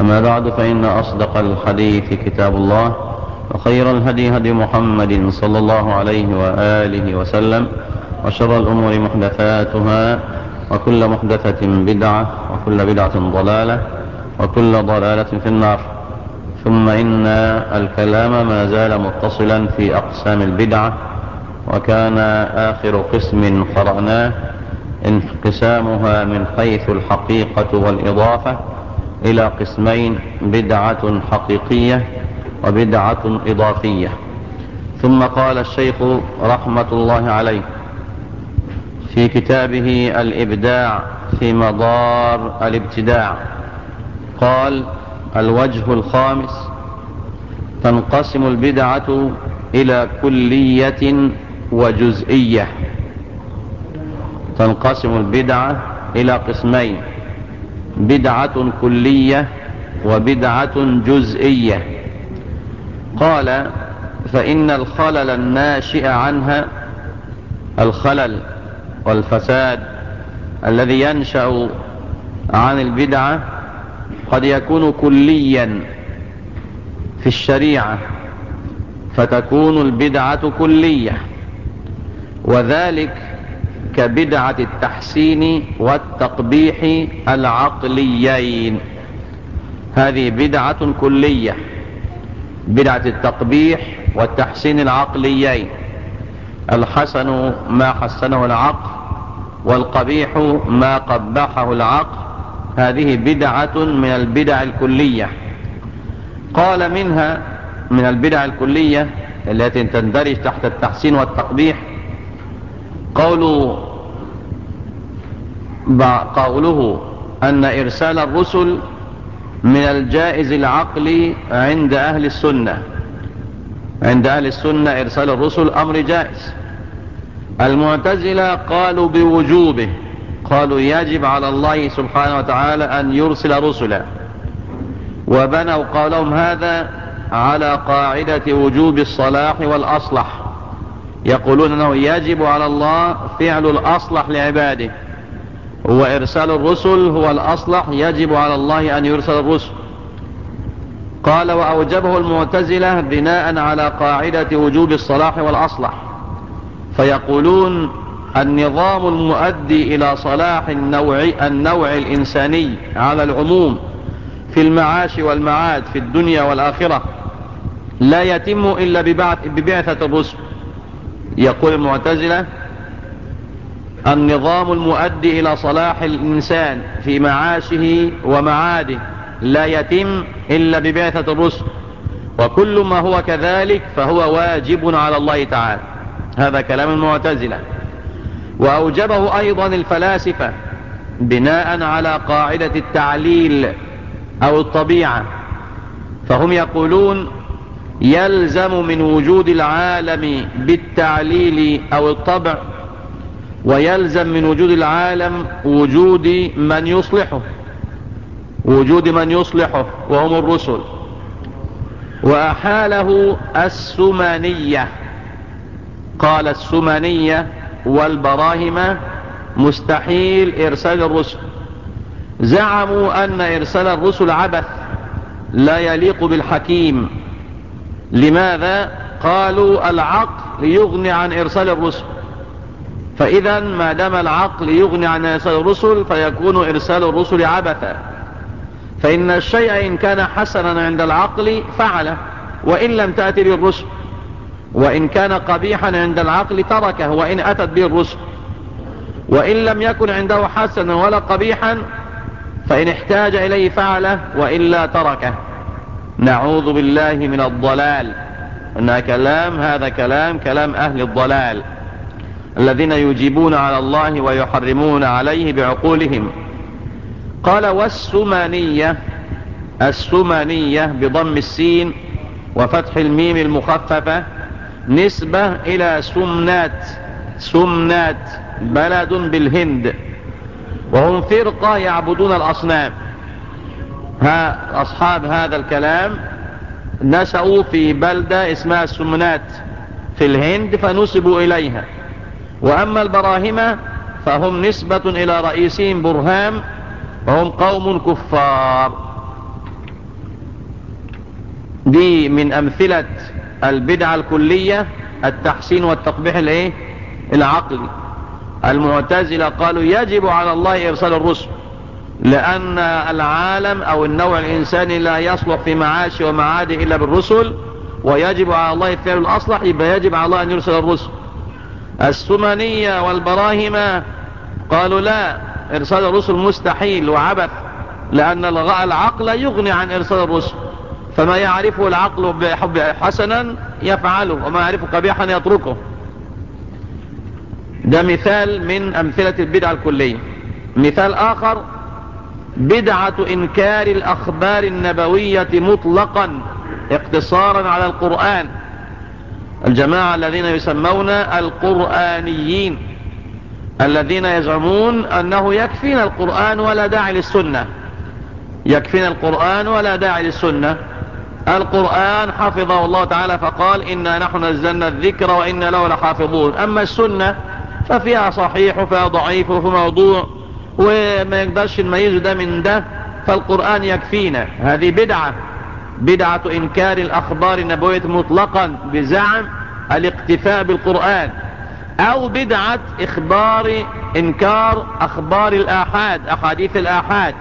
أما بعد فإن أصدق الحديث كتاب الله وخير الهدي هدي محمد صلى الله عليه وآله وسلم وشر الأمور محدثاتها وكل محدثة بدعة وكل بدعة ضلالة وكل ضلالة في النار. ثم إن الكلام ما زال متصلا في أقسام البدعة وكان آخر قسم قرأناه انقسامها من حيث الحقيقة والإضافة إلى قسمين بدعة حقيقية وبدعة إضافية. ثم قال الشيخ رحمة الله عليه في كتابه الإبداع في مضار الإبتداع قال الوجه الخامس تنقسم البدعة إلى كلية وجزئية. تنقسم البدعة إلى قسمين بدعة كلية وبدعة جزئية. قال فإن الخلل الناشئ عنها الخلل والفساد الذي ينشأ عن البدعة قد يكون كليا في الشريعة فتكون البدعة كلية وذلك كبدعة التحسين والتقبيح العقليين. هذه بدعة كلية بدعة التقبيح والتحسين العقليين. الحسن ما حسنه العقل والقبيح ما قبحه العقل. هذه بدعة من البدع الكلية. قال منها من البدع الكلية التي تندرج تحت التحسين والتقبيح قول قوله أن إرسال الرسل من الجائز العقلي عند أهل السنة. عند أهل السنة إرسال الرسل أمر جائز. المعتزلة قالوا بوجوبه قالوا يجب على الله سبحانه وتعالى أن يرسل رسلا. وبنوا قولهم هذا على قاعدة وجوب الصلاح والأصلح. يقولون أنه يجب على الله فعل الأصلح لعباده. وإرسال الرسل هو الأصلح يجب على الله أن يرسل الرسل. قال وأوجبه المعتزلة بناء على قاعدة وجوب الصلاح والأصلح. فيقولون النظام المؤدي إلى صلاح النوع, النوع الإنساني على العموم في المعاش والمعاد في الدنيا والآخرة. لا يتم إلا ببعثة الرسل. يقول المعتزلة النظام المؤدي إلى صلاح الإنسان في معاشه ومعاده لا يتم إلا ببعثة الرسل وكل ما هو كذلك فهو واجب على الله تعالى. هذا كلام المعتزلة. وأوجبه أيضا الفلاسفة بناء على قاعدة التعليل أو الطبيعة. فهم يقولون يلزم من وجود العالم بالتعليل أو الطبع ويلزم من وجود العالم وجود من يصلحه وجود من يصلحه وهم الرسل. وأحاله السمانية قال السمانية والبراهمة مستحيل إرسال الرسل. زعموا أن إرسال الرسل عبث لا يليق بالحكيم. لماذا؟ قالوا العقل يغني عن إرسال الرسل. فإذا ما دام العقل يغني عن إرسال الرسل فيكون إرسال الرسل عبثا. فإن الشيء إن كان حسنا عند العقل فعله وإن لم تأتي به الرسل وإن كان قبيحا عند العقل تركه وإن أتت به الرسل. وإن لم يكن عنده حسنا ولا قبيحا فإن احتاج إليه فعله وإلا تركه. نعوذ بالله من الضلال. إن كلام هذا كلام كلام أهل الضلال. الذين يجيبون على الله ويحرمون عليه بعقولهم. قال والسمانية السمنية بضم السين وفتح الميم المخففة نسبة إلى سمنات سمنات بلد بالهند. وهم فرقة يعبدون الأصنام. ها أصحاب هذا الكلام نشأوا في بلدة اسمها السمنات في الهند فنسبوا إليها. وأما البراهمة فهم نسبة إلى رئيسهم برهام وهم قوم كفار. دي من أمثلة البدعة الكلية التحسين والتقبيح الإيه؟ العقلي المعتزلة قالوا يجب على الله إرسال الرسل لأن العالم أو النوع الإنساني لا يصلح في معاشه ومعاده إلا بالرسل ويجب على الله فعل الأصلح يبقى يجب على الله أن يرسل الرسل. السمنية والبراهمة قالوا لا إرسال الرسل مستحيل وعبث لأن العقل يغني عن إرسال الرسل. فما يعرفه العقل حسنا يفعله وما يعرفه قبيحا يتركه. ده مثال من أمثلة البدعة الكلية. مثال آخر بدعة إنكار الأخبار النبوية مطلقا اقتصارا على القرآن. الجماعة الذين يسمون القرآنيين الذين يزعمون أنه يكفينا القرآن ولا داعي للسنة. يكفينا القرآن ولا داعي للسنة. القرآن حفظه الله تعالى فقال إنا نحن نزلنا الذكر وإنا له لحافظون. أما السنة ففيها صحيح وفيها ضعيف وفي موضوع وما يقدرش نميزه ده من ده فالقرآن يكفينا. هذه بدعة. بدعة إنكار الأخبار النبوية مطلقا بزعم الاقتفاء بالقرآن أو بدعة إخبار إنكار أخبار الآحاد أحاديث الآحاد.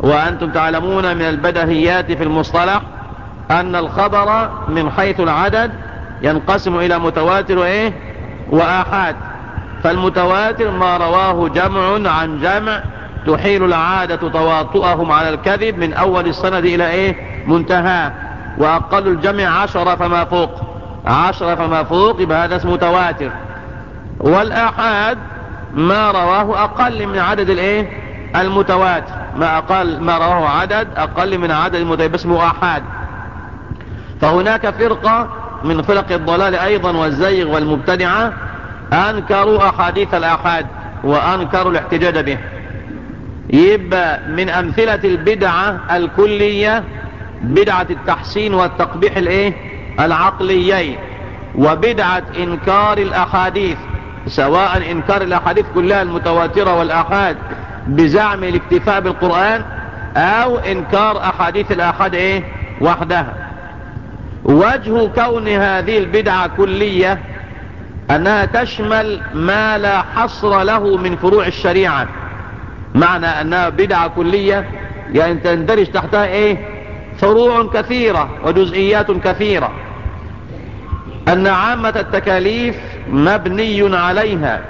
وأنتم تعلمون من البدهيات في المصطلح أن الخبر من حيث العدد ينقسم إلى متواتر وإيه وآحاد. فالمتواتر ما رواه جمع عن جمع تحيل العادة تواطؤهم على الكذب من أول السند إلى إيه؟ منتهى. وأقل الجمع عشرة فما فوق. عشرة فما فوق يبقى هذا اسمه متواتر والآحاد ما رواه أقل من عدد الإيه؟ المتواتر. ما أقل ما رواه عدد أقل من عدد المتواتر اسمه آحاد. فهناك فرقة من فرق الضلال أيضا والزيغ والمبتدعة أنكروا أحاديث الأحاد وأنكروا الاحتجاج به. يبقى من أمثلة البدعة الكلية بدعة التحسين والتقبيح الإيه؟ العقليين وبدعة إنكار الأحاديث سواء إنكار الأحاديث كلها المتواترة والأحاد بزعم الاكتفاء بالقرآن أو إنكار أحاديث الأحاد إيه؟ وحدها. وجه كون هذه البدعة كلية أنها تشمل ما لا حصر له من فروع الشريعة. معنى أنها بدعة كلية يعني تندرج تحتها إيه؟ فروع كثيرة وجزئيات كثيرة. أن عامة التكاليف مبني عليها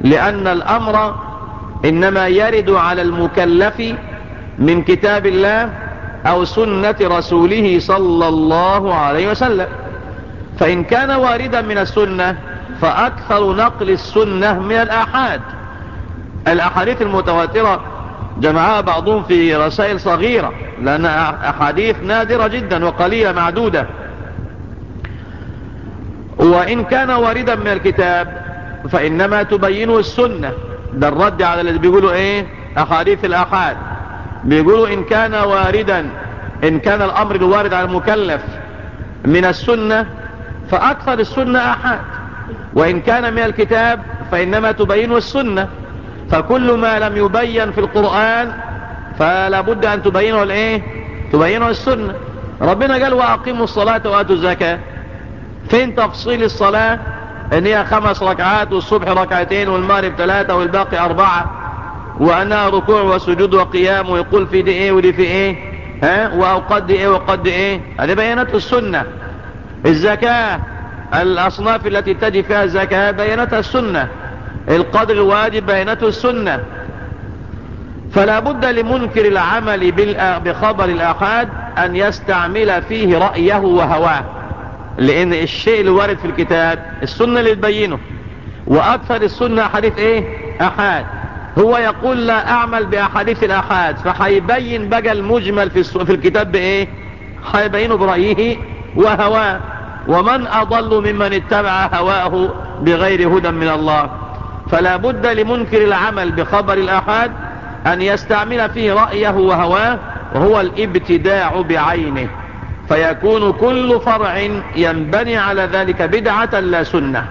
لأن الأمر إنما يرد على المكلف من كتاب الله أو سنة رسوله صلى الله عليه وسلم. فإن كان واردا من السنة فأكثر نقل السنة من الآحاد. الأحاديث المتواترة جمعها بعضهم في رسائل صغيرة لأن أحاديث نادرة جدا وقليلة معدودة. وإن كان واردا من الكتاب فإنما تبينه السنة. ده الرد على الذي بيقولوا إيه؟ أحاديث الأحاد. بيقولوا إن كان واردا إن كان الأمر الوارد على المكلف من السنة فأكثر السنة أحاد. وإن كان من الكتاب فإنما تبينه السنة. فكل ما لم يبين في القرآن فلا بد أن تبينه الإيه؟ تبينه السنة. ربنا قال وأقيموا الصلاة وآتوا الزكاة. فين تفصيل الصلاة؟ إن هي خمس ركعات والصبح ركعتين والمغرب ثلاثة والباقي أربعة. وأنها ركوع وسجود وقيام ويقول في دي إيه ودي في إيه؟ ها؟ وأوقات دي إيه وقد دي إيه؟ هذه بيانات السنة. الزكاة الأصناف التي تجي فيها الزكاة بيانتها السنة. القدر الواجب بيانته السنة. فلا بد لمنكر العمل بخبر الآحاد أن يستعمل فيه رأيه وهواه. لأن الشيء الوارد في الكتاب السنة اللي تبينه. وأكثر السنة حديث إيه؟ أحاد. هو يقول لا أعمل بأحاديث الأحاد. فحيبين بقى المجمل في, في الكتاب بإيه؟ حيبينه برأيه وهواه. ومن أضل ممن اتبع هواه بغير هدى من الله. فلا بد لمنكر العمل بخبر الاحاد أن يستعمل فيه رأيه وهواه وهو الابتداع بعينه فيكون كل فرع ينبني على ذلك بدعة لا سنة.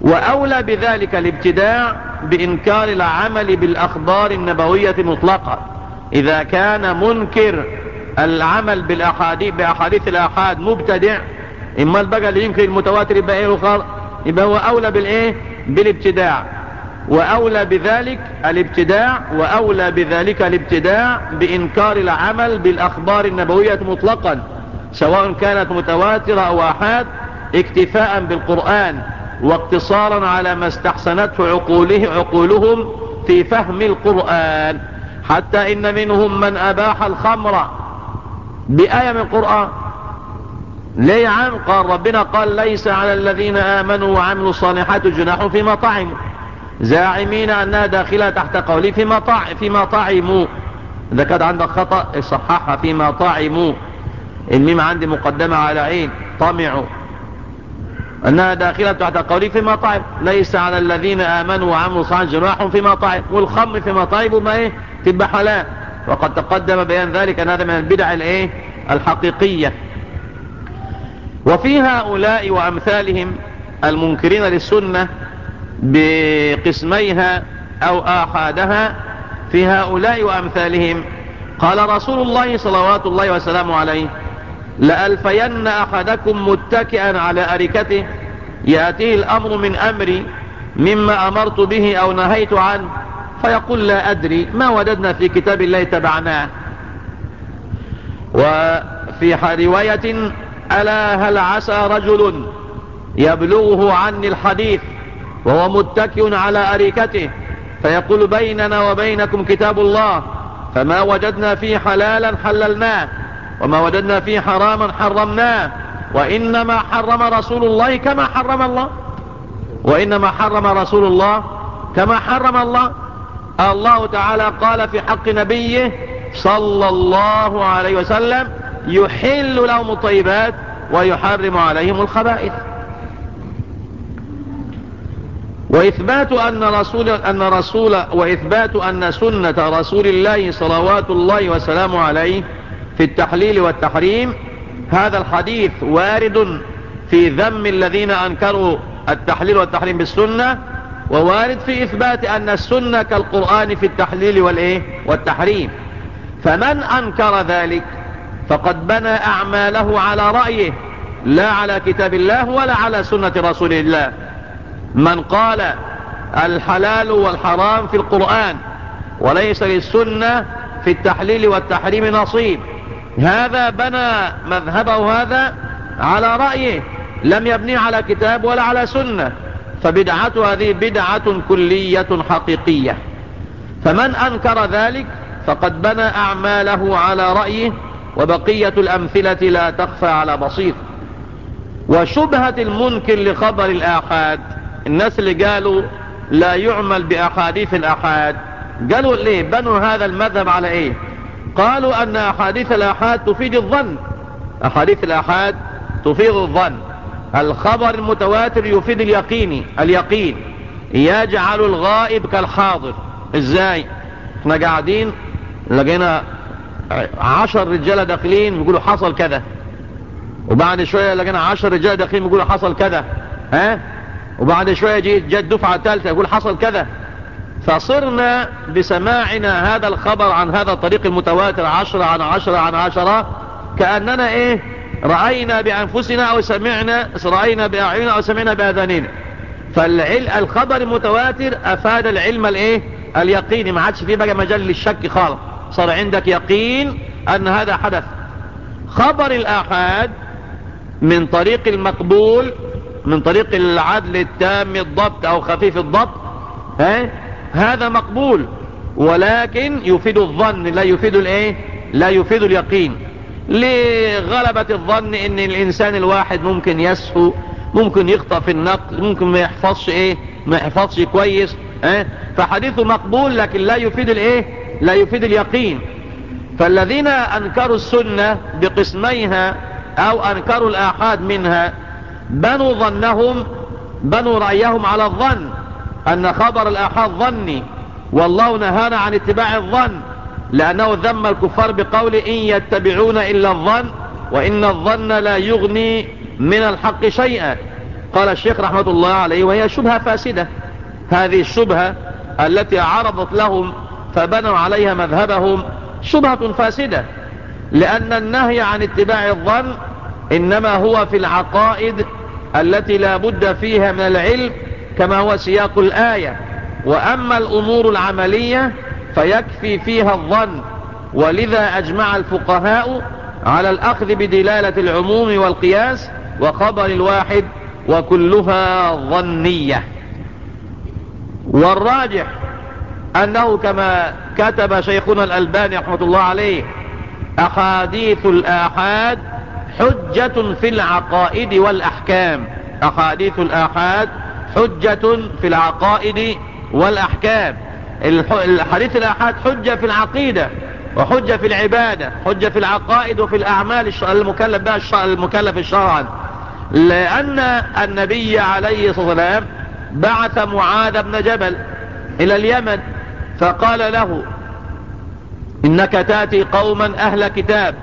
وأولى بذلك الابتداع بإنكار العمل بالأخبار النبوية مطلقة. إذا كان منكر العمل بالأحاديث بأحاديث الأحاد مبتدع إما البقى اللي ينكر المتواتر يبقى إيه يبقى هو أولى بالإيه؟ بالابتداع وأولى بذلك الابتداع وأولى بذلك الابتداع بإنكار العمل بالأخبار النبوية مطلقا سواء كانت متواترة أو أحاد اكتفاء بالقرآن واقتصارا على ما استحسنته عقوله عقولهم في فهم القرآن. حتى إن منهم من أباح الخمر بآية من القرآن. ليه عام قال ربنا قال ليس على الذين آمنوا وعملوا الصالحات جناح فيما طعموا زاعمين أنها داخلة تحت قولي فيما, طع فيما طعموا إذا كان عندك خطأ صححها فيما طعموا الميم عندي مقدمة على عين. طمعوا أنها داخلة تحت قولي فيما طعم ليس على الذين آمنوا وعملوا صالحات جناح فيما طعم والخمر فيما طعم ما إيه؟ تبقى حلال وقد تقدم بيان ذلك أن هذا من البدع الإيه؟ الحقيقية. وفي هؤلاء وأمثالهم المنكرين للسنة بقسميها أو آحادها في هؤلاء وأمثالهم قال رسول الله صلوات الله وسلامه عليه لألفين أحدكم متكئا على أركته يأتيه الأمر من أمري مما أمرت به أو نهيت عنه فيقول لا أدري ما وجدنا في كتاب الله تبعناه. وفي رواية ألا هل عسى رجل يبلغه عني الحديث وهو متكئ على أريكته فيقول بيننا وبينكم كتاب الله فما وجدنا فيه حلالا حللناه وما وجدنا فيه حراما حرمناه وإنما حرم رسول الله كما حرم الله وإنما حرم رسول الله كما حرم الله الله تعالى قال في حق نبيه صلى الله عليه وسلم يحل لهم الطيبات ويحرم عليهم الخبائث. وإثبات أن رسول أن رسول وإثبات أن سنة رسول الله صلوات الله وسلامه عليه في التحليل والتحريم هذا الحديث وارد في ذم الذين أنكروا التحليل والتحريم بالسنة ووارد في إثبات أن السنة كالقرآن في التحليل والإيه؟ والتحريم. فمن أنكر ذلك فقد بنى أعماله على رأيه لا على كتاب الله ولا على سنة رسول الله. من قال الحلال والحرام في القرآن وليس للسنة في التحليل والتحريم نصيب. هذا بنى مذهبه هذا على رأيه لم يبني على كتاب ولا على سنة. فبدعته هذه بدعة كلية حقيقية. فمن أنكر ذلك فقد بنى أعماله على رأيه وبقية الأمثلة لا تخفى على بسيط وشبهة المنكر لخبر الآحاد الناس اللي قالوا لا يعمل بأحاديث الآحاد قالوا ليه؟ بنوا هذا المذهب على إيه؟ قالوا أن أحاديث الآحاد تفيد الظن. أحاديث الآحاد تفيد الظن. الخبر المتواتر يفيد اليقين اليقين. يجعل الغائب كالحاضر. إزاي؟ إحنا قاعدين لقينا عشر رجالة داخلين بيقولوا حصل كذا. وبعد شوية لقينا عشر رجالة داخلين بيقولوا حصل كذا. ها؟ وبعد شوية جيت جت دفعة ثالثة يقول حصل كذا. فصرنا بسماعنا هذا الخبر عن هذا الطريق المتواتر عشرة عن عشرة عن عشرة كأننا إيه؟ رأينا بأنفسنا أو سمعنا رأينا بأعيننا أو سمعنا بأذاننا. فالخبر المتواتر أفاد العلم الإيه؟ اليقيني ما عادش فيه بقى مجال للشك خالص. صار عندك يقين أن هذا حدث. خبر الآحاد من طريق المقبول من طريق العدل التام الضبط أو خفيف الضبط ها؟ هذا مقبول. ولكن يفيد الظن لا يفيد الإيه؟ لا يفيد اليقين. لغلبة الظن إن الإنسان الواحد ممكن يسهو ممكن يخطأ في النقل ممكن ما يحفظش إيه؟ ما يحفظش كويس آه فحديثه مقبول لكن لا يفيد الإيه؟ لا يفيد اليقين. فالذين أنكروا السنة بقسميها أو أنكروا الآحاد منها بنوا ظنهم بنوا رأيهم على الظن أن خبر الآحاد ظني والله نهانا عن اتباع الظن لأنه ذم الكفار بقول إن يتبعون إلا الظن وإن الظن لا يغني من الحق شيئا. قال الشيخ رحمة الله عليه وهي شبهة فاسدة. هذه الشبهة التي عرضت لهم فبنوا عليها مذهبهم شبهة فاسدة لأن النهي عن اتباع الظن إنما هو في العقائد التي لا بد فيها من العلم كما هو سياق الآية. وأما الأمور العملية فيكفي فيها الظن. ولذا أجمع الفقهاء على الأخذ بدلالة العموم والقياس وخبر الواحد وكلها ظنية. والراجح أنه كما كتب شيخنا الألباني رحمة الله عليه أحاديث الآحاد حجة في العقائد والأحكام. أحاديث الآحاد حجة في العقائد والأحكام. الحديث الآحاد حجة في العقيدة وحجة في العبادة حجة في العقائد وفي الأعمال المكلف بها المكلف الشرعا. لأن النبي عليه الصلاة والسلام بعث معاذ بن جبل إلى اليمن. فقال له إنك تأتي قوما أهل كتاب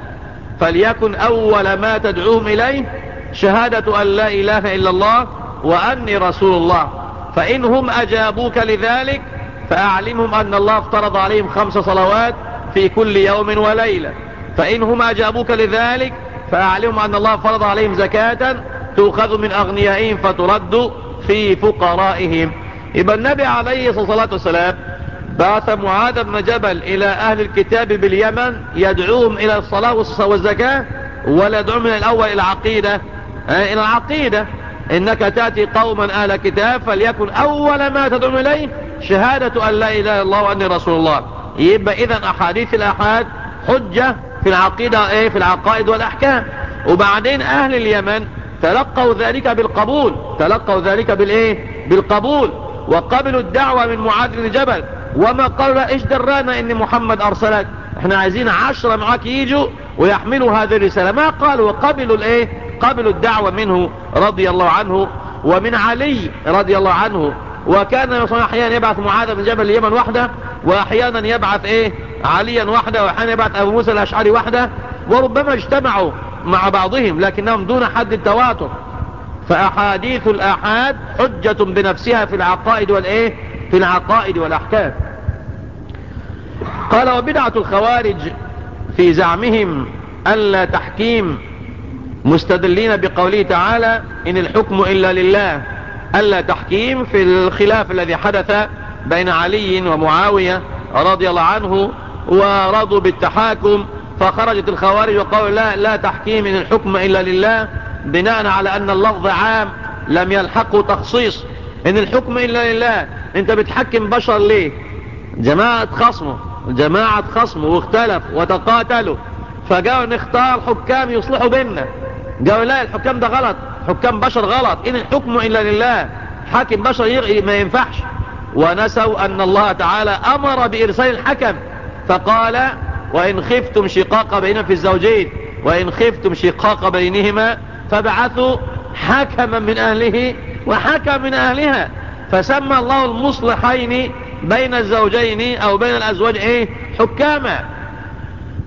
فليكن أول ما تدعوهم إليه شهادة أن لا إله إلا الله وأني رسول الله. فإنهم أجابوك لذلك فأعلمهم أن الله افترض عليهم خمس صلوات في كل يوم وليلة. فإنهم أجابوك لذلك فأعلمهم أن الله فرض عليهم زكاة تؤخذ من أغنيائهم فترد في فقرائهم. يبقى النبي عليه الصلاة والسلام بعث معاذ بن جبل إلى أهل الكتاب باليمن يدعوهم إلى الصلاة والزكاة ولا يدعوهم من الأول إلى العقيدة إلى العقيدة. إنك تأتي قوما أهل كتاب فليكن أول ما تدعوهم إليه شهادة أن لا إله إلا الله وأني رسول الله. يبقى إذا أحاديث الأحاد حجة في العقيدة إيه في العقائد والأحكام. وبعدين أهل اليمن تلقوا ذلك بالقبول. تلقوا ذلك بالإيه؟ بالقبول. وقبلوا الدعوة من معاذ بن جبل. وما قالوا لا إيش درانا إن محمد أرسلك؟ إحنا عايزين عشرة معاك يجوا ويحملوا هذه الرسالة. ما قالوا وقبلوا الإيه؟ قبلوا الدعوة منه رضي الله عنه ومن علي رضي الله عنه. وكان أحيانا يبعث معاذ بن جبل اليمن وحده وأحيانا يبعث إيه؟ عليا وحده وأحيانا يبعث أبو موسى الأشعري وحده. وربما اجتمعوا مع بعضهم لكنهم دون حد التواتر. فأحاديث الأحاد حجة بنفسها في العقائد والإيه؟ في العقائد والأحكام. قال وبدعة الخوارج في زعمهم ألا تحكيم مستدلين بقوله تعالى إن الحكم إلا لله ألا تحكيم في الخلاف الذي حدث بين علي ومعاوية رضي الله عنه ورضوا بالتحاكم فخرجت الخوارج وقالوا لا لا تحكيم إن الحكم إلا لله بناء على أن اللفظ عام لم يلحقه تخصيص إن الحكم إلا لله أنت بتحكم بشر ليه؟ جماعة خصمه. جماعة خصمه واختلف وتقاتلوا. فجاءوا نختار حكام يصلحوا بيننا. قالوا لا الحكام ده غلط. حكام بشر غلط. إن الحكم إلا لله. حاكم بشر ما ينفعش. ونسوا أن الله تعالى أمر بإرسال الحكم. فقال وإن خفتم شقاق بينهم في الزوجين وإن خفتم شقاق بينهما فبعثوا حكما من أهله وحكم من أهلها. فسمى الله المصلحين بين الزوجين أو بين الأزواج إيه؟ حكاما.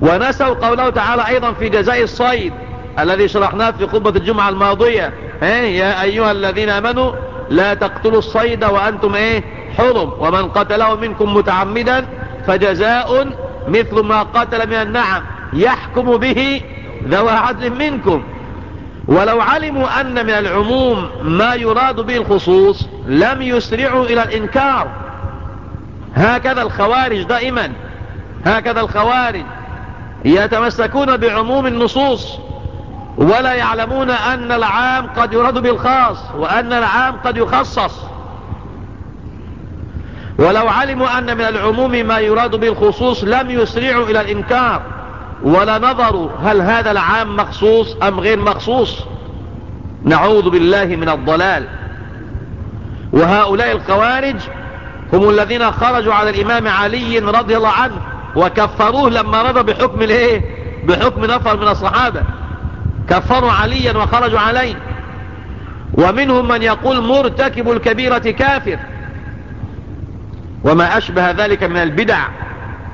ونسوا قوله تعالى أيضا في جزاء الصيد الذي شرحناه في خطبة الجمعة الماضية. إيه يا أيها الذين أمنوا لا تقتلوا الصيد وأنتم إيه؟ حرم. ومن قتله منكم متعمدا فجزاء مثل ما قتل من النعم يحكم به ذو عدل منكم. ولو علموا أن من العموم ما يراد به الخصوص لم يسرعوا إلى الإنكار. هكذا الخوارج دائما هكذا الخوارج يتمسكون بعموم النصوص ولا يعلمون أن العام قد يراد بالخاص وأن العام قد يخصص. ولو علموا أن من العموم ما يراد بالخصوص لم يسرعوا إلى الإنكار ولا نظروا هل هذا العام مخصوص أم غير مخصوص. نعوذ بالله من الضلال. وهؤلاء الخوارج هم الذين خرجوا على الإمام علي رضي الله عنه وكفروه لما رضى بحكم الايه؟ بحكم نفر من الصحابة. كفروا عليا وخرجوا عليه ومنهم من يقول مرتكب الكبيرة كافر. وما أشبه ذلك من البدع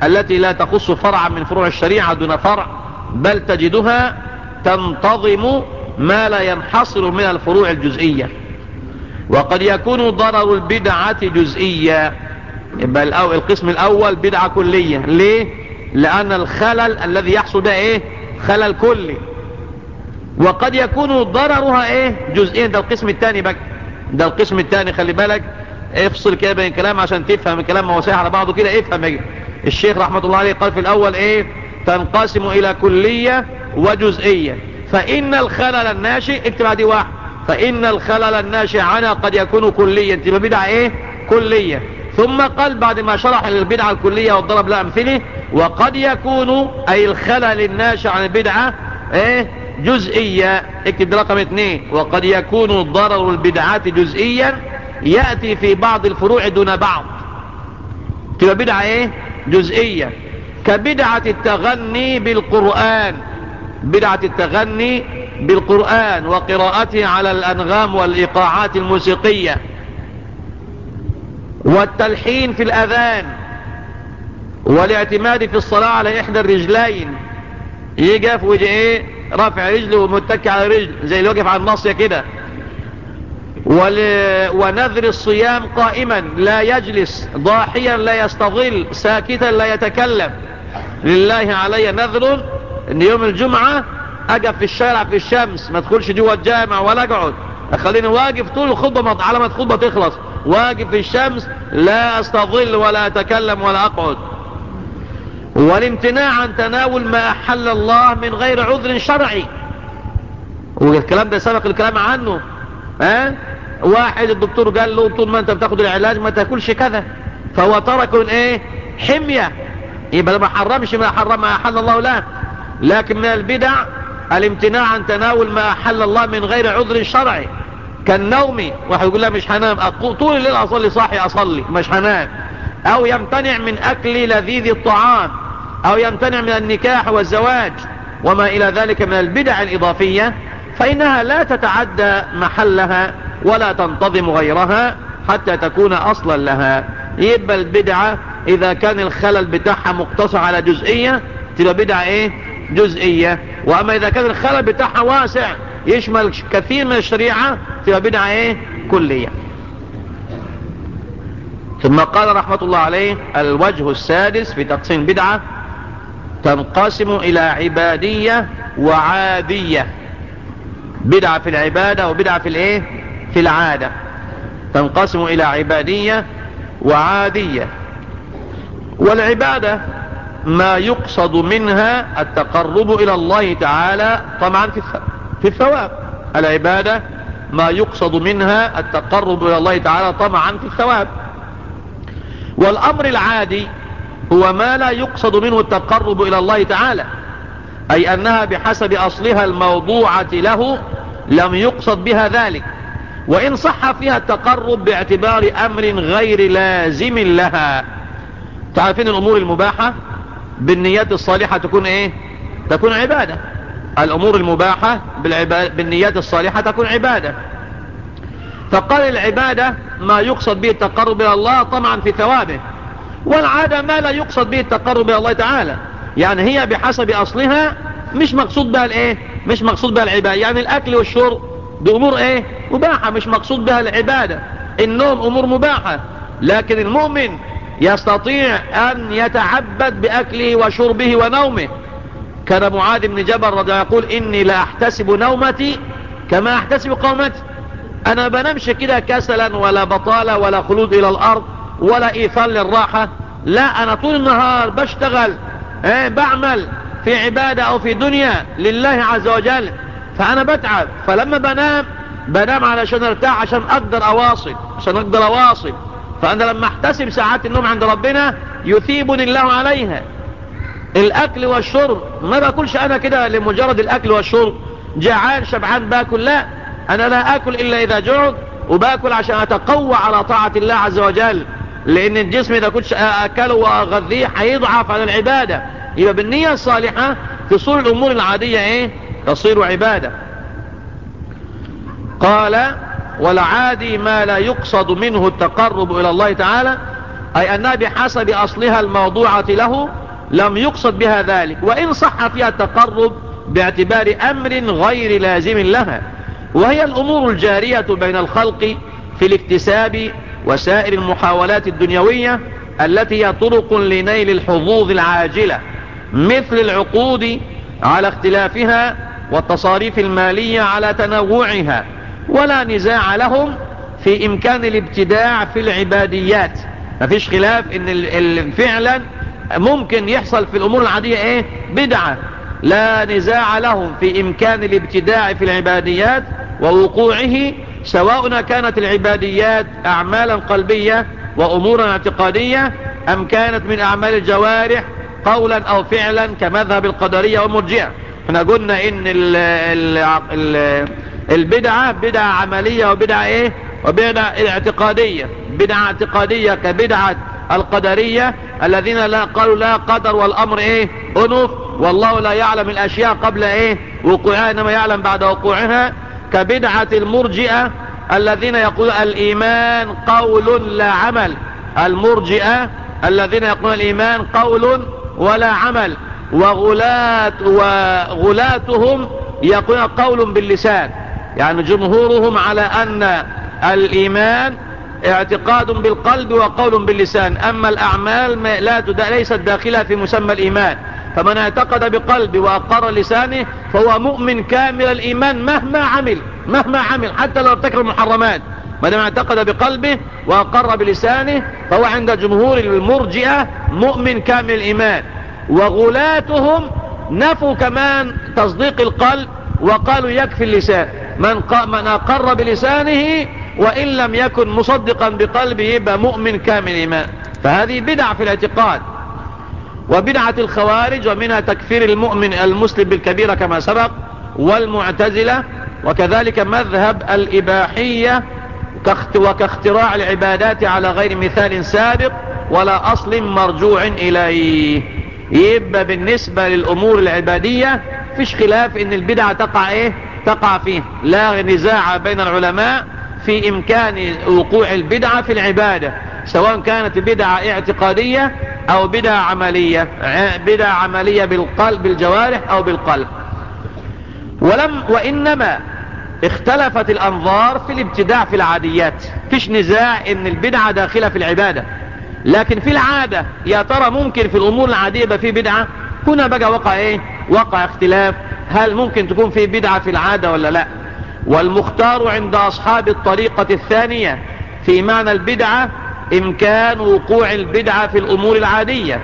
التي لا تخص فرعا من فروع الشريعة دون فرع بل تجدها تنتظم ما لا ينحصر من الفروع الجزئية. وقد يكون ضرر البدعة جزئية يبقى القسم الأول بدعة كلية ليه؟ لأن الخلل الذي يحصل ده إيه؟ خلل كلي وقد يكون ضررها إيه؟ جزئيا ده القسم الثاني بقى ده القسم الثاني خلي بالك افصل كده بين الكلام عشان تفهم الكلام ما على بعضه كده افهم يجي. الشيخ رحمة الله عليه قال في الأول إيه؟ تنقسم إلى كلية وجزئية فإن الخلل الناشئ اكتب دي واحد فإن الخلل الناشئ عنها قد يكون كليا. تبقى بدعة إيه؟ كلية. ثم قال بعد ما شرح البدعة الكلية وضرب لها امثله وقد يكون أي الخلل الناشئ عن البدعة إيه؟ جزئية. اكتب رقم اثنين. وقد يكون ضرر البدعات جزئيا يأتي في بعض الفروع دون بعض. تبقى بدعة إيه؟ جزئية. كبدعة التغني بالقرآن. بدعة التغني بالقرآن وقراءته على الأنغام والإيقاعات الموسيقية والتلحين في الأذان والاعتماد في الصلاة على إحدى الرجلين. يقف ويجي إيه؟ رافع رجله ومتكي على رجل زي اللي وقف على النصية كده. ول... ونذر الصيام قائما لا يجلس ضاحيا لا يستظل ساكتا لا يتكلم. لله علي نذر ان يوم الجمعة اقف في الشارع في الشمس ما ادخلش جوه الجامع ولا اقعد. اخليني واقف طول الخطبة على ما الخطبة تخلص. واقف في الشمس لا أستظل ولا أتكلم ولا أقعد. والامتناع عن تناول ما أحل الله من غير عذر شرعي. والكلام ده سبق الكلام عنه. ها؟ واحد الدكتور قال له طول ما انت بتاخد العلاج ما تاكلش كذا. فهو ترك إيه؟ حمية. يبقى ما حرمش ما حرم ما أحل الله له. لكن من البدع الامتناع عن تناول ما احل الله من غير عذر شرعي. كالنوم واحد يقول لا مش هنام. طول الليل أصلي صاحي أصلي مش هنام. أو يمتنع من أكل لذيذ الطعام. أو يمتنع من النكاح والزواج. وما إلى ذلك من البدع الإضافية. فإنها لا تتعدى محلها ولا تنتظم غيرها حتى تكون أصلا لها. يبقى البدعة إذا كان الخلل بتاعها مقتصر على جزئية تبقى بدعة إيه؟ جزئية. وأما إذا كان الخلل بتاعها واسع يشمل كثير من الشريعة تبقى بدعة إيه؟ كلية. ثم قال رحمة الله عليه الوجه السادس في تقسيم بدعة تنقسم إلى عبادية وعادية. بدعة في العبادة وبدعة في الإيه؟ في العادة. تنقسم إلى عبادية وعادية. والعبادة ما يقصد منها التقرب إلى الله تعالى. طبعا في الثواب. العبادة ما يقصد منها التقرب إلى الله تعالى طمعا في الثواب. والأمر العادي هو ما لا يقصد منه التقرب إلى الله تعالى. أي أنها بحسب أصلها الموضوعة له لم يقصد بها ذلك. وإن صح فيها التقرب باعتبار أمر غير لازم لها. تعرفين الأمور المباحة؟ بالنيات الصالحة تكون إيه؟ تكون عبادة. الأمور المباحة بالنيات الصالحة تكون عبادة. فقال العبادة ما يقصد به التقرب إلى الله طمعا في ثوابه والعادة ما لا يقصد به التقرب إلى الله تعالى. يعني هي بحسب أصلها مش مقصود بها الإيه؟ مش مقصود بها العبادة. يعني الأكل والشرب دي امور إيه؟ مباحة مش مقصود بها العبادة. النوم أمور مباحة لكن المؤمن يستطيع أن يتعبد بأكله وشربه ونومه. كان معاذ بن جبل رضي يقول إني لا أحتسب نومتي كما أحتسب قومتي. أنا بنمش كده كسلا ولا بطالة ولا خلود إلى الأرض ولا إيثار للراحة. لا أنا طول النهار بشتغل إيه بعمل في عبادة أو في دنيا لله عز وجل. فأنا بتعب. فلما بنام بنام علشان أرتاح عشان أقدر أواصل عشان أقدر أواصل. فأنا لما احتسب ساعات النوم عند ربنا يثيبني الله عليها. الأكل والشرب ما باكلش أنا كده لمجرد الأكل والشرب. جعان شبعان باكل لا. أنا لا آكل إلا إذا جعت وباكل عشان أتقوى على طاعة الله عز وجل. لأن الجسم إذا كنتش أكله واغذيه هيضعف على العبادة. يبقى بالنية الصالحة تصير الأمور العادية إيه؟ تصير عبادة. قال والعادي ما لا يقصد منه التقرب إلى الله تعالى أي انها بحسب أصلها الموضوعة له لم يقصد بها ذلك. وإن صح فيها التقرب باعتبار أمر غير لازم لها. وهي الأمور الجارية بين الخلق في الاكتساب وسائر المحاولات الدنيوية التي هي طرق لنيل الحظوظ العاجلة مثل العقود على اختلافها والتصاريف المالية على تنوعها. ولا نزاع لهم في إمكان الابتداع في العباديات. مفيش خلاف إن فعلا ممكن يحصل في الأمور العادية إيه؟ بدعة. لا نزاع لهم في إمكان الابتداع في العباديات ووقوعه سواء كانت العباديات اعمالا قلبية وامورا اعتقادية أم كانت من أعمال الجوارح قولا أو فعلا كمذهب القدرية والمرجئة. إحنا قلنا إن ال ال ال البدعة بدعة عملية وبدعة إيه؟ وبدعة اعتقادية بدعة اعتقادية كبدعة القدرية الذين لا قالوا لا قدر والأمر إيه؟ انف والله لا يعلم الأشياء قبل إيه؟ وقوعها إنما يعلم بعد وقوعها. كبدعة المرجئة الذين يقولون الإيمان قول لا عمل. المرجئة الذين يقولون الإيمان قول ولا عمل. وغلات وغلاتهم يقولون قول باللسان. يعني جمهورهم على أن الإيمان اعتقاد بالقلب وقول باللسان. أما الأعمال لا ليست داخلة في مسمى الإيمان. فمن اعتقد بقلبه وأقر لسانه فهو مؤمن كامل الإيمان مهما عمل مهما عمل حتى لو ارتكب المحرمات ما اعتقد بقلبه وأقر بلسانه فهو عند جمهور المرجئة مؤمن كامل الإيمان. وغلاتهم نفوا كمان تصديق القلب وقالوا يكفي اللسان. من, من أقر بلسانه وإن لم يكن مصدقا بقلبه يبقى مؤمن كامل إيمان. فهذه بدع في الاعتقاد وبدعة الخوارج ومنها تكفير المؤمن المسلم بالكبيرة كما سبق والمعتزلة وكذلك مذهب الإباحية وكاختراع العبادات على غير مثال سابق ولا أصل مرجوع إليه. يبقى بالنسبة للأمور العبادية فيش خلاف إن البدعة تقع إيه؟ تقع فيه لا نزاع بين العلماء في إمكان وقوع البدعة في العبادة سواء كانت بدعة اعتقادية أو بدعة عملية بدعة عملية بالقلب بالجوارح أو بالقلب. ولم وإنما اختلفت الأنظار في الابتداع في العاديات. فيش نزاع إن البدعة داخلة في العبادة. لكن في العادة يا ترى ممكن في الأمور العادية يبقى في بدعة؟ هنا بقى وقع إيه؟ وقع اختلاف. هل ممكن تكون في بدعة في العادة ولا لا؟ والمختار عند أصحاب الطريقة الثانية في معنى البدعة إمكان وقوع البدعة في الأمور العادية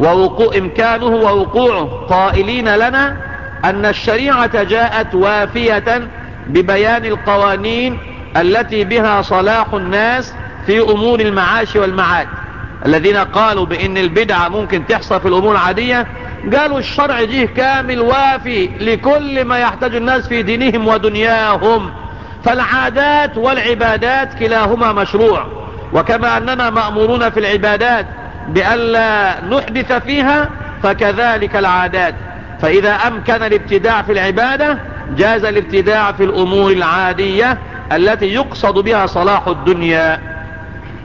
ووقوع إمكانه ووقوعه. قائلين لنا أن الشريعة جاءت وافية ببيان القوانين التي بها صلاح الناس في أمور المعاش والمعاد. الذين قالوا بإن البدعة ممكن تحصل في الأمور العادية قالوا الشرع جه كامل وافي لكل ما يحتاج الناس في دينهم ودنياهم فالعادات والعبادات كلاهما مشروع. وكما أننا مأمورون في العبادات بألا نحدث فيها فكذلك العادات. فإذا أمكن الابتداع في العبادة جاز الابتداع في الأمور العادية التي يقصد بها صلاح الدنيا.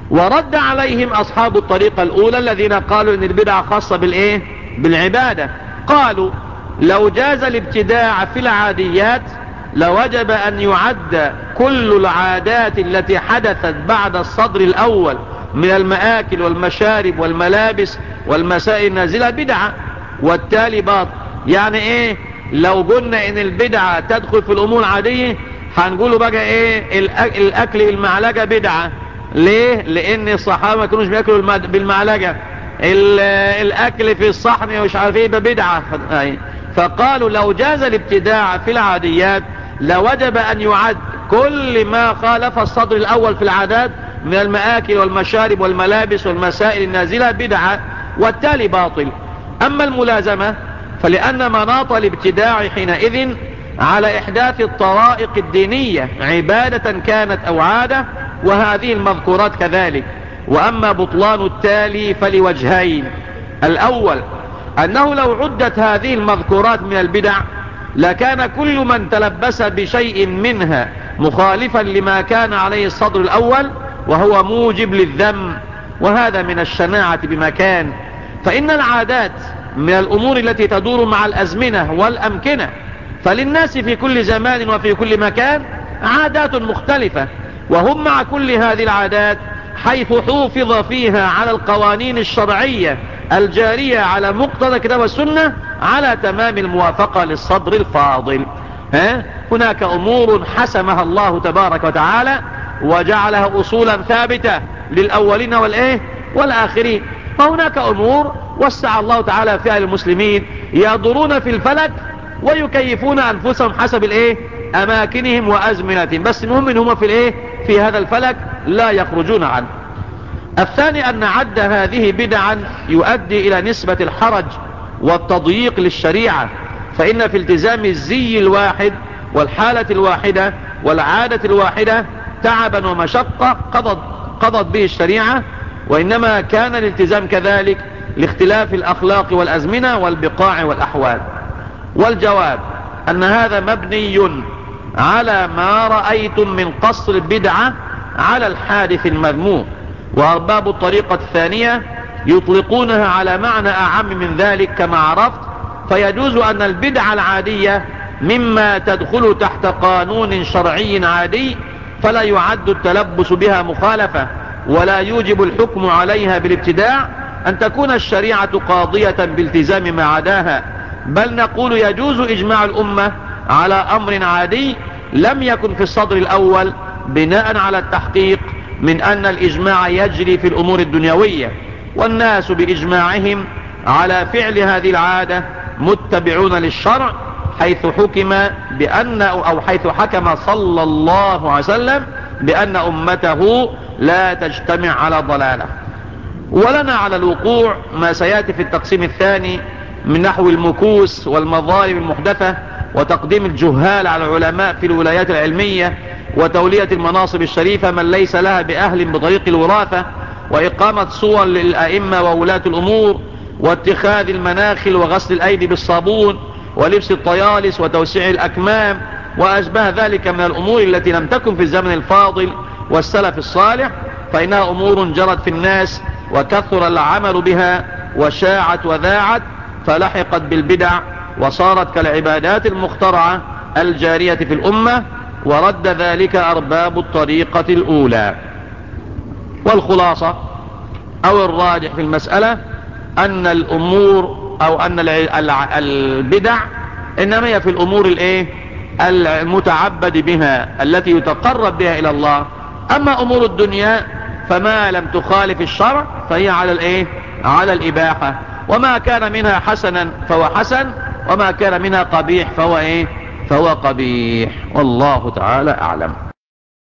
ورد عليهم أصحاب الطريقة الأولى الذين قالوا أن البدع خاصة بالإيه؟ بالعبادة. قالوا لو جاز الابتداع في العاديات لوجب أن يعد كل العادات التي حدثت بعد الصدر الأول من المآكل والمشارب والملابس والمسائل النازلة بدعة. والتالي باطل. يعني إيه؟ لو قلنا إن البدعة تدخل في الأمور العادية هنقوله بقى إيه؟ الأكل بالمعلقة بدعة. ليه؟ لأن الصحابة ما كانوش بياكلوا بالمعلقة. الأكل في الصحن مش عارف إيه بدعة. فقالوا لو جاز الابتداع في العاديات لوجب أن يعد كل ما خالف الصدر الأول في العادات من المآكل والمشارب والملابس والمسائل النازلة بدعة والتالي باطل. أما الملازمة فلأن مناط الابتداع حينئذ على إحداث الطرائق الدينية عبادة كانت أو عادة وهذه المذكورات كذلك. وأما بطلان التالي فلوجهين. الأول أنه لو عدت هذه المذكورات من البدع لكان كل من تلبس بشيء منها مخالفا لما كان عليه الصدر الأول وهو موجب للذم وهذا من الشناعة بمكان فإن العادات من الأمور التي تدور مع الأزمنة والأمكنة فللناس في كل زمان وفي كل مكان عادات مختلفة. وهم مع كل هذه العادات حيث حوفظ فيها على القوانين الشرعية الجارية على مقتضى كتاب السنة على تمام الموافقة للصدر الفاضل. ها؟ هناك أمور حسمها الله تبارك وتعالى وجعلها أصولا ثابتة للأولين والإيه؟ والآخرين. فهناك أمور وسع الله تعالى فيها للمسلمين يدورون في الفلك ويكيفون أنفسهم حسب الإيه؟ أماكنهم وأزمنتهم. بس المهم إن هم في الإيه؟ في هذا الفلك لا يخرجون عنه. الثاني أن عد هذه بدعا يؤدي إلى نسبة الحرج والتضييق للشريعة فإن في التزام الزي الواحد والحالة الواحدة والعادة الواحدة تعبا ومشقة قضت, قضت به الشريعة وإنما كان الالتزام كذلك لاختلاف الأخلاق والأزمنة والبقاع والأحوال. والجواب أن هذا مبني على ما رأيتم من قصر البدعة على الحادث المذموم. وأرباب الطريقة الثانية يطلقونها على معنى أعم من ذلك كما عرفت فيجوز أن البدعة العادية مما تدخل تحت قانون شرعي عادي فلا يعد التلبس بها مخالفة ولا يوجب الحكم عليها بالابتداع أن تكون الشريعة قاضية بالتزام ما عداها. بل نقول يجوز إجماع الأمة على أمر عادي لم يكن في الصدر الأول بناء على التحقيق من أن الإجماع يجري في الأمور الدنيوية والناس بإجماعهم على فعل هذه العادة متبعون للشرع حيث حكم بأن أو حيث حكم صلى الله عليه وسلم بأن أمته لا تجتمع على ضلالة. ولنا على الوقوع ما سيأتي في التقسيم الثاني من نحو المكوس والمظالم المحدثة وتقديم الجهال على العلماء في الولايات العلمية وتولية المناصب الشريفة من ليس لها بأهل بطريق الوراثة وإقامة صور للأئمة وولاة الأمور واتخاذ المناخل وغسل الأيدي بالصابون ولبس الطيالس وتوسيع الأكمام وأشبه ذلك من الأمور التي لم تكن في الزمن الفاضل والسلف الصالح فإنها أمور جرت في الناس وكثر العمل بها وشاعت وذاعت فلحقت بالبدع وصارت كالعبادات المخترعة الجارية في الأمة ورد ذلك أرباب الطريقة الأولى. والخلاصة أو الراجح في المسألة أن الأمور أو أن البدع إنما هي في الأمور الإيه؟ المتعبد بها التي يتقرب بها إلى الله. أما أمور الدنيا فما لم تخالف الشرع فهي على الإيه؟ على الإباحة. وما كان منها حسنا فهو حسن وما كان منها قبيح فهو إيه؟ فهو قبيح. والله تعالى أعلم.